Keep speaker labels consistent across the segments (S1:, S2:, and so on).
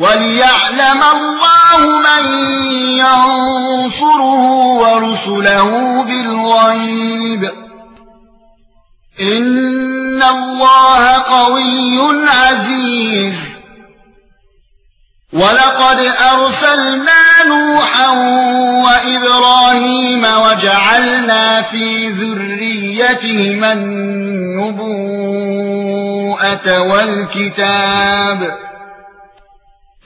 S1: وليعلم الله من ينصره ورسله بالغيب ان الله قوي عزيز ولقد ارسلنا نوحا وابراهيم وجعلنا في ذريتهما النبوءه والكتاب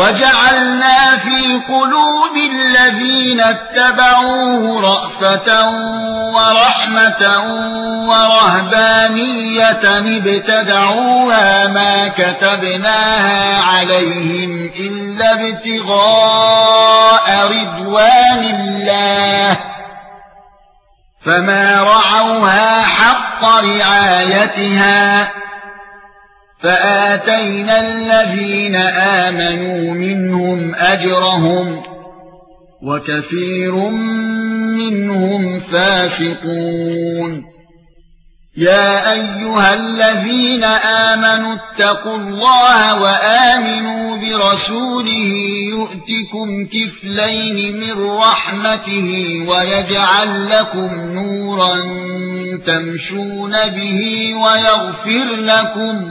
S1: وَجَعَلْنَا فِي قُلُوبِ الَّذِينَ اتَّبَعُوهُ رَأْفَةً وَرَحْمَةً وَرَهْبَانِيَّةً ابْتَدَعُوهَا مَا كَتَبْنَاهَا عَلَيْهِمْ إِلَّا ابْتِغَاءَ رِضْوَانِ اللَّهِ فَمَا رَعَوْهَا حَقَّ رِعَايَتِهَا فآتينا الذين آمنوا منهم أجرهم وكثير منهم فاسقون يا ايها الذين امنوا اتقوا الله وامنوا برسوله يؤتكم كفلين من رحمته ويجعل لكم نورا تمشون به ويغفر لكم